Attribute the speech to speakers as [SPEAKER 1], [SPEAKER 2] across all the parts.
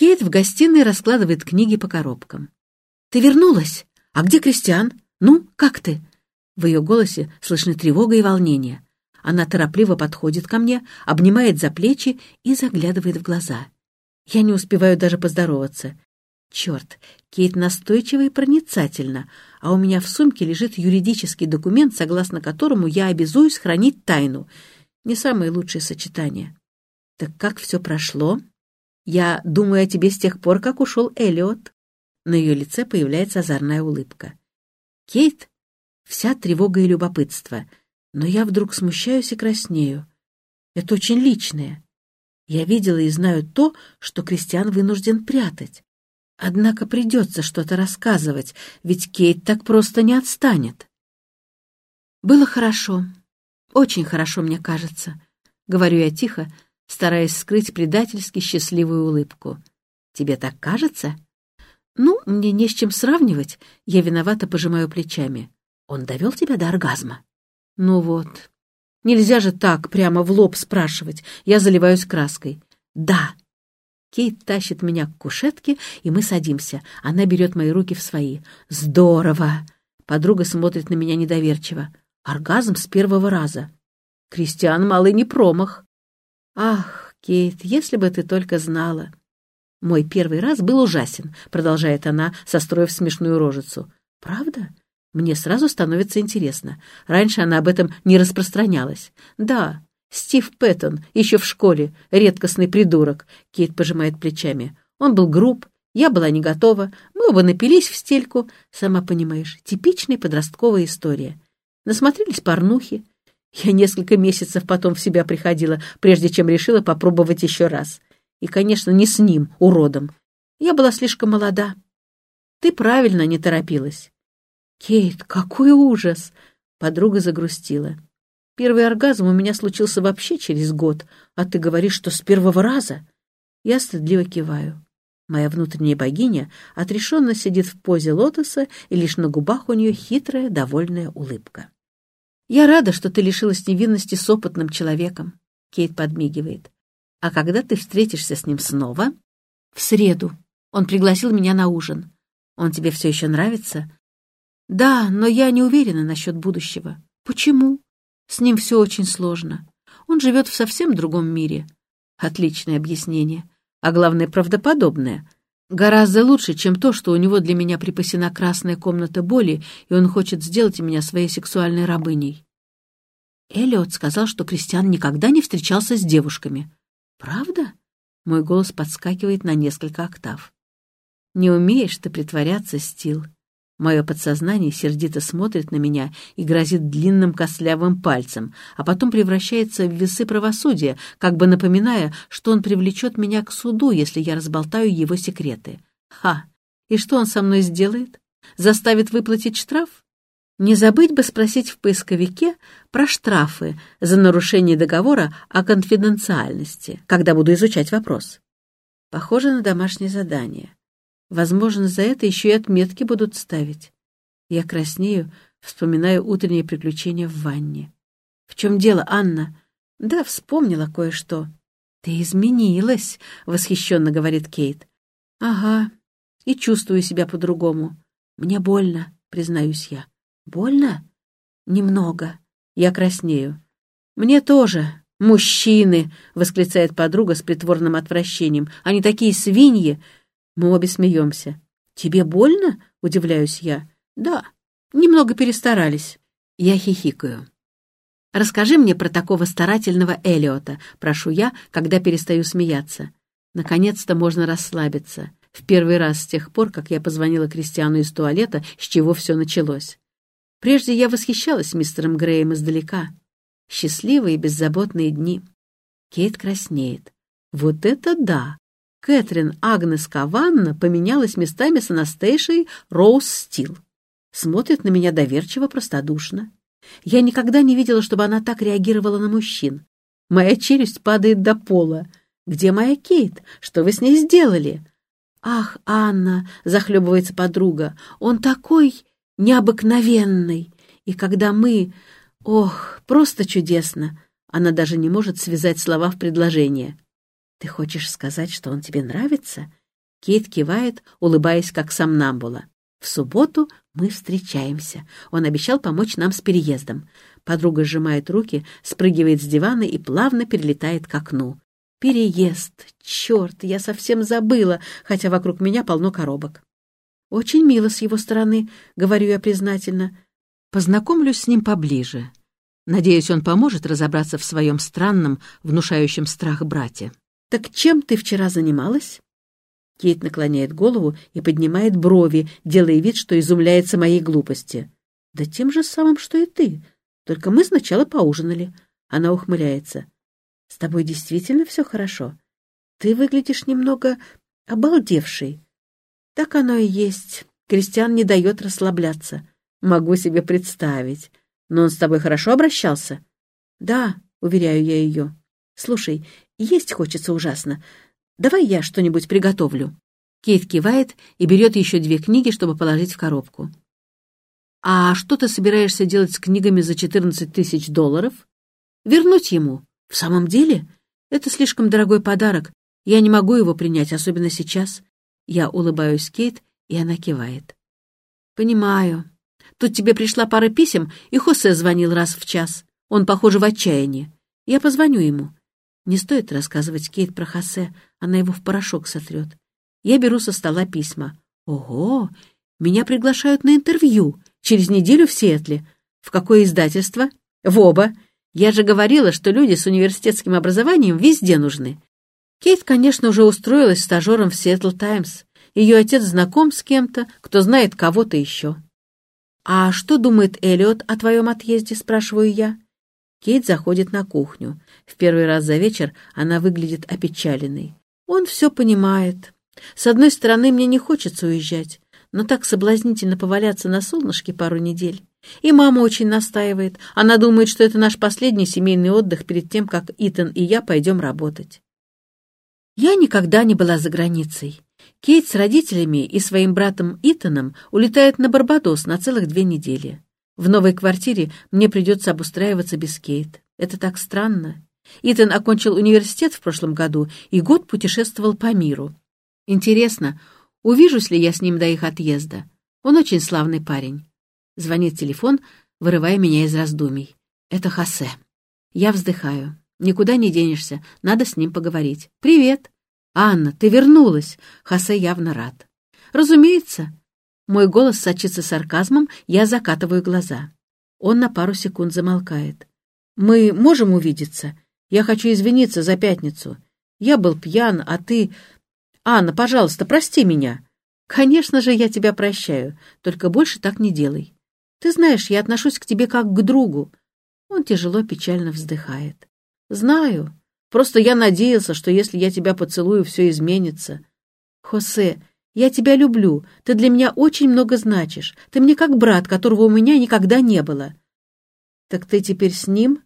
[SPEAKER 1] Кейт в гостиной раскладывает книги по коробкам. «Ты вернулась? А где Кристиан? Ну, как ты?» В ее голосе слышны тревога и волнение. Она торопливо подходит ко мне, обнимает за плечи и заглядывает в глаза. Я не успеваю даже поздороваться. Черт, Кейт настойчива и проницательна, а у меня в сумке лежит юридический документ, согласно которому я обязуюсь хранить тайну. Не самое лучшее сочетание. Так как все прошло? Я думаю о тебе с тех пор, как ушел Эллиот. На ее лице появляется озорная улыбка. Кейт — вся тревога и любопытство, но я вдруг смущаюсь и краснею. Это очень личное. Я видела и знаю то, что Кристиан вынужден прятать. Однако придется что-то рассказывать, ведь Кейт так просто не отстанет. Было хорошо, очень хорошо, мне кажется, — говорю я тихо, стараясь скрыть предательски счастливую улыбку. Тебе так кажется? Ну, мне не с чем сравнивать, я виновато пожимаю плечами. Он довел тебя до оргазма? Ну вот. Нельзя же так прямо в лоб спрашивать. Я заливаюсь краской. Да, Кейт тащит меня к кушетке, и мы садимся. Она берет мои руки в свои. «Здорово!» Подруга смотрит на меня недоверчиво. Оргазм с первого раза. Кристиан малый не промах. «Ах, Кейт, если бы ты только знала!» «Мой первый раз был ужасен», — продолжает она, состроив смешную рожицу. «Правда?» Мне сразу становится интересно. Раньше она об этом не распространялась. «Да, Стив Пэттон, еще в школе, редкостный придурок. Кейт пожимает плечами. Он был груб, я была не готова, мы оба напились в стельку. Сама понимаешь, типичная подростковая история. Насмотрелись порнухи. Я несколько месяцев потом в себя приходила, прежде чем решила попробовать еще раз. И, конечно, не с ним, уродом. Я была слишком молода. Ты правильно не торопилась. Кейт, какой ужас! Подруга загрустила. Первый оргазм у меня случился вообще через год, а ты говоришь, что с первого раза. Я стыдливо киваю. Моя внутренняя богиня отрешенно сидит в позе лотоса, и лишь на губах у нее хитрая, довольная улыбка. «Я рада, что ты лишилась невинности с опытным человеком», — Кейт подмигивает. «А когда ты встретишься с ним снова?» «В среду. Он пригласил меня на ужин. Он тебе все еще нравится?» «Да, но я не уверена насчет будущего». «Почему?» С ним все очень сложно. Он живет в совсем другом мире. Отличное объяснение. А главное, правдоподобное. Гораздо лучше, чем то, что у него для меня припасена красная комната боли, и он хочет сделать меня своей сексуальной рабыней. Эллиот сказал, что Кристиан никогда не встречался с девушками. «Правда?» Мой голос подскакивает на несколько октав. «Не умеешь ты притворяться, Стил. Мое подсознание сердито смотрит на меня и грозит длинным костлявым пальцем, а потом превращается в весы правосудия, как бы напоминая, что он привлечет меня к суду, если я разболтаю его секреты. Ха! И что он со мной сделает? Заставит выплатить штраф? Не забыть бы спросить в поисковике про штрафы за нарушение договора о конфиденциальности, когда буду изучать вопрос. Похоже на домашнее задание. Возможно, за это еще и отметки будут ставить. Я краснею, вспоминаю утренние приключения в ванне. «В чем дело, Анна?» «Да, вспомнила кое-что». «Ты изменилась», — восхищенно говорит Кейт. «Ага, и чувствую себя по-другому. Мне больно, признаюсь я». «Больно?» «Немного. Я краснею». «Мне тоже. Мужчины!» — восклицает подруга с притворным отвращением. «Они такие свиньи! Мы обе смеемся. «Тебе больно?» — удивляюсь я. «Да, немного перестарались». Я хихикаю. «Расскажи мне про такого старательного Элиота», — прошу я, когда перестаю смеяться. Наконец-то можно расслабиться. В первый раз с тех пор, как я позвонила Кристиану из туалета, с чего все началось. Прежде я восхищалась мистером Греем издалека. Счастливые и беззаботные дни. Кейт краснеет. Вот это да! Кэтрин Агнес Каванна поменялась местами с Анастейшей Роуз Стил. Смотрит на меня доверчиво, простодушно. Я никогда не видела, чтобы она так реагировала на мужчин. Моя челюсть падает до пола. «Где моя Кейт? Что вы с ней сделали?» «Ах, Анна!» — захлебывается подруга. «Он такой необыкновенный! И когда мы... Ох, просто чудесно!» Она даже не может связать слова в предложение. «Ты хочешь сказать, что он тебе нравится?» Кейт кивает, улыбаясь, как сомнамбула. В субботу мы встречаемся. Он обещал помочь нам с переездом. Подруга сжимает руки, спрыгивает с дивана и плавно перелетает к окну. Переезд. Черт, я совсем забыла, хотя вокруг меня полно коробок. Очень мило с его стороны, говорю я признательно. Познакомлюсь с ним поближе. Надеюсь, он поможет разобраться в своем странном, внушающем страх брате. «Так чем ты вчера занималась?» Кейт наклоняет голову и поднимает брови, делая вид, что изумляется моей глупости. «Да тем же самым, что и ты. Только мы сначала поужинали». Она ухмыляется. «С тобой действительно все хорошо? Ты выглядишь немного обалдевший». «Так оно и есть. Кристиан не дает расслабляться. Могу себе представить. Но он с тобой хорошо обращался?» «Да», — уверяю я ее. «Слушай, есть хочется ужасно. Давай я что-нибудь приготовлю». Кейт кивает и берет еще две книги, чтобы положить в коробку. «А что ты собираешься делать с книгами за 14 тысяч долларов?» «Вернуть ему. В самом деле? Это слишком дорогой подарок. Я не могу его принять, особенно сейчас». Я улыбаюсь Кейт, и она кивает. «Понимаю. Тут тебе пришла пара писем, и Хосе звонил раз в час. Он, похоже, в отчаянии. Я позвоню ему. Не стоит рассказывать Кейт про Хосе, она его в порошок сотрет. Я беру со стола письма. Ого, меня приглашают на интервью через неделю в Сиэтле. В какое издательство? В оба. Я же говорила, что люди с университетским образованием везде нужны. Кейт, конечно, уже устроилась стажером в Сиэтл Таймс. Ее отец знаком с кем-то, кто знает кого-то еще. «А что думает Эллиот о твоем отъезде?» — спрашиваю я. Кейт заходит на кухню. В первый раз за вечер она выглядит опечаленной. Он все понимает. С одной стороны, мне не хочется уезжать, но так соблазнительно поваляться на солнышке пару недель. И мама очень настаивает. Она думает, что это наш последний семейный отдых перед тем, как Итан и я пойдем работать. Я никогда не была за границей. Кейт с родителями и своим братом Итаном улетает на Барбадос на целых две недели. В новой квартире мне придется обустраиваться без Кейт. Это так странно. Итан окончил университет в прошлом году и год путешествовал по миру. Интересно, увижусь ли я с ним до их отъезда? Он очень славный парень. Звонит телефон, вырывая меня из раздумий. Это Хосе. Я вздыхаю. Никуда не денешься, надо с ним поговорить. «Привет!» «Анна, ты вернулась!» Хосе явно рад. «Разумеется, мой голос сочится сарказмом, я закатываю глаза. Он на пару секунд замолкает. «Мы можем увидеться? Я хочу извиниться за пятницу. Я был пьян, а ты... Анна, пожалуйста, прости меня». «Конечно же, я тебя прощаю, только больше так не делай. Ты знаешь, я отношусь к тебе как к другу». Он тяжело, печально вздыхает. «Знаю. Просто я надеялся, что если я тебя поцелую, все изменится». «Хосе, я тебя люблю. Ты для меня очень много значишь. Ты мне как брат, которого у меня никогда не было. Так ты теперь с ним?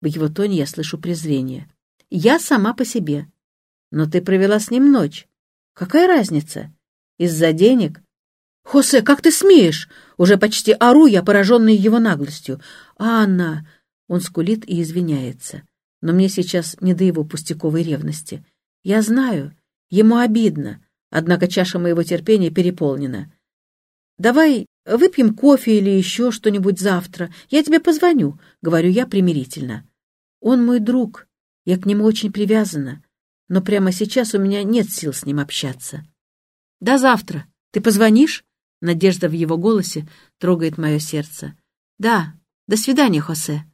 [SPEAKER 1] В его тоне я слышу презрение. Я сама по себе. Но ты провела с ним ночь. Какая разница? Из-за денег? Хосе, как ты смеешь? Уже почти ору я, пораженный его наглостью. Анна! Он скулит и извиняется. Но мне сейчас не до его пустяковой ревности. Я знаю, ему обидно. Однако чаша моего терпения переполнена. «Давай выпьем кофе или еще что-нибудь завтра. Я тебе позвоню», — говорю я примирительно. «Он мой друг. Я к нему очень привязана. Но прямо сейчас у меня нет сил с ним общаться». «До завтра. Ты позвонишь?» Надежда в его голосе трогает мое сердце. «Да. До свидания, Хосе».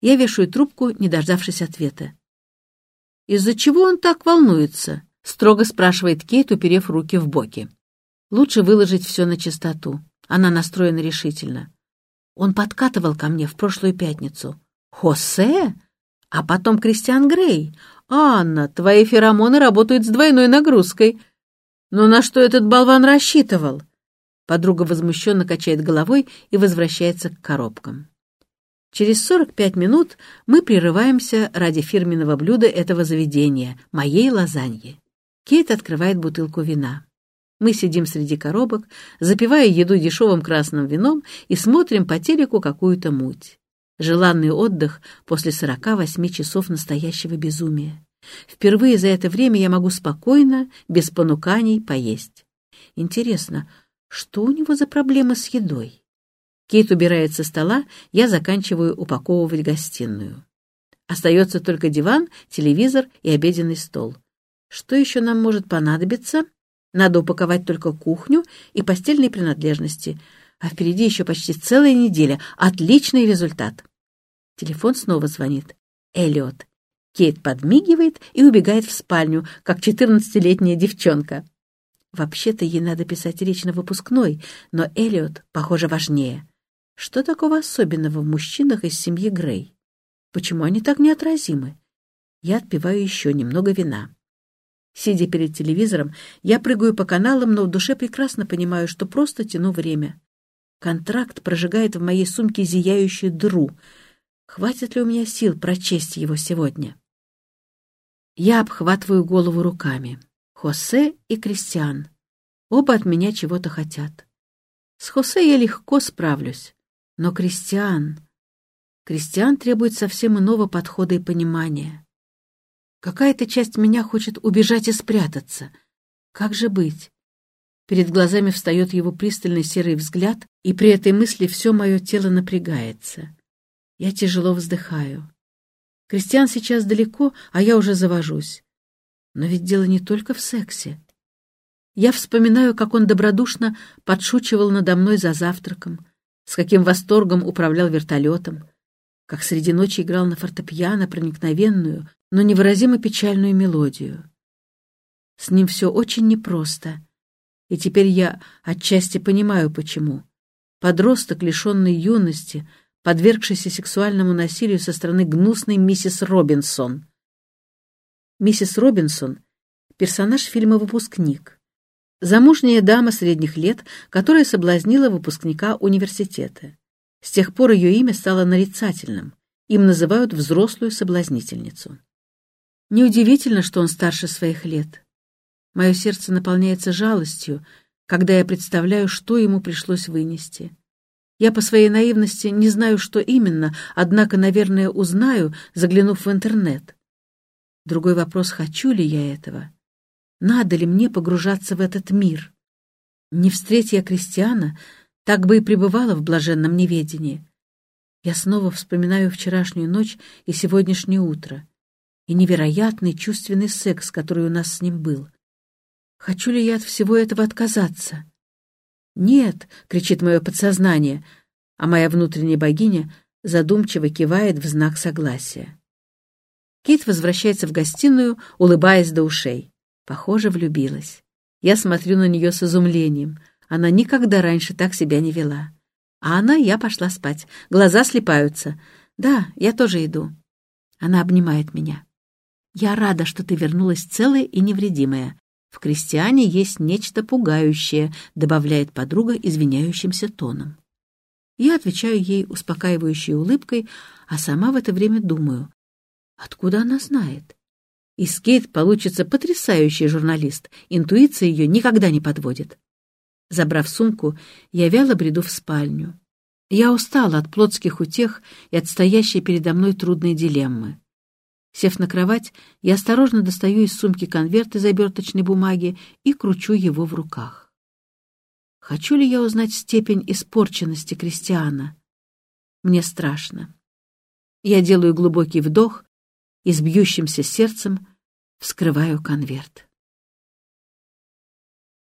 [SPEAKER 1] Я вешаю трубку, не дождавшись ответа. «Из-за чего он так волнуется?» — строго спрашивает Кейт, уперев руки в боки. Лучше выложить все на чистоту. Она настроена решительно. Он подкатывал ко мне в прошлую пятницу. «Хосе? А потом Кристиан Грей. Анна, твои феромоны работают с двойной нагрузкой. Но на что этот болван рассчитывал?» Подруга возмущенно качает головой и возвращается к коробкам. Через 45 минут мы прерываемся ради фирменного блюда этого заведения — моей лазаньи. Кейт открывает бутылку вина. Мы сидим среди коробок, запивая еду дешевым красным вином и смотрим по телеку какую-то муть. Желанный отдых после 48 часов настоящего безумия. Впервые за это время я могу спокойно, без понуканий, поесть. Интересно, что у него за проблемы с едой? Кейт убирает со стола, я заканчиваю упаковывать гостиную. Остается только диван, телевизор и обеденный стол. Что еще нам может понадобиться? Надо упаковать только кухню и постельные принадлежности. А впереди еще почти целая неделя. Отличный результат. Телефон снова звонит. Эллиот. Кейт подмигивает и убегает в спальню, как четырнадцатилетняя девчонка. Вообще-то ей надо писать речь на выпускной, но Эллиот, похоже, важнее. Что такого особенного в мужчинах из семьи Грей? Почему они так неотразимы? Я отпиваю еще немного вина. Сидя перед телевизором, я прыгаю по каналам, но в душе прекрасно понимаю, что просто тяну время. Контракт прожигает в моей сумке зияющую дыру. Хватит ли у меня сил прочесть его сегодня? Я обхватываю голову руками. Хосе и Кристиан. Оба от меня чего-то хотят. С Хосе я легко справлюсь. Но Кристиан... Кристиан требует совсем иного подхода и понимания. Какая-то часть меня хочет убежать и спрятаться. Как же быть? Перед глазами встает его пристальный серый взгляд, и при этой мысли все мое тело напрягается. Я тяжело вздыхаю. Кристиан сейчас далеко, а я уже завожусь. Но ведь дело не только в сексе. Я вспоминаю, как он добродушно подшучивал надо мной за завтраком, с каким восторгом управлял вертолетом, как среди ночи играл на фортепиано проникновенную, но невыразимо печальную мелодию. С ним все очень непросто, и теперь я отчасти понимаю, почему. Подросток, лишенный юности, подвергшийся сексуальному насилию со стороны гнусной миссис Робинсон. Миссис Робинсон — персонаж фильма «Выпускник». Замужняя дама средних лет, которая соблазнила выпускника университета. С тех пор ее имя стало нарицательным. Им называют взрослую соблазнительницу. Неудивительно, что он старше своих лет. Мое сердце наполняется жалостью, когда я представляю, что ему пришлось вынести. Я по своей наивности не знаю, что именно, однако, наверное, узнаю, заглянув в интернет. Другой вопрос, хочу ли я этого? Надо ли мне погружаться в этот мир? Не встретя я крестьяна, так бы и пребывала в блаженном неведении. Я снова вспоминаю вчерашнюю ночь и сегодняшнее утро и невероятный чувственный секс, который у нас с ним был. Хочу ли я от всего этого отказаться? «Нет!» — кричит мое подсознание, а моя внутренняя богиня задумчиво кивает в знак согласия. Кит возвращается в гостиную, улыбаясь до ушей. Похоже, влюбилась. Я смотрю на нее с изумлением. Она никогда раньше так себя не вела. А она, я пошла спать. Глаза слепаются. Да, я тоже иду. Она обнимает меня. «Я рада, что ты вернулась целая и невредимая. В крестьяне есть нечто пугающее», — добавляет подруга извиняющимся тоном. Я отвечаю ей успокаивающей улыбкой, а сама в это время думаю, откуда она знает? Из Кейт получится потрясающий журналист, интуиция ее никогда не подводит. Забрав сумку, я вяло бреду в спальню. Я устала от плотских утех и от стоящей передо мной трудной дилеммы. Сев на кровать, я осторожно достаю из сумки конверт из оберточной бумаги и кручу его в руках. Хочу ли я узнать степень испорченности Кристиана? Мне страшно. Я делаю глубокий вдох и с бьющимся сердцем вскрываю конверт.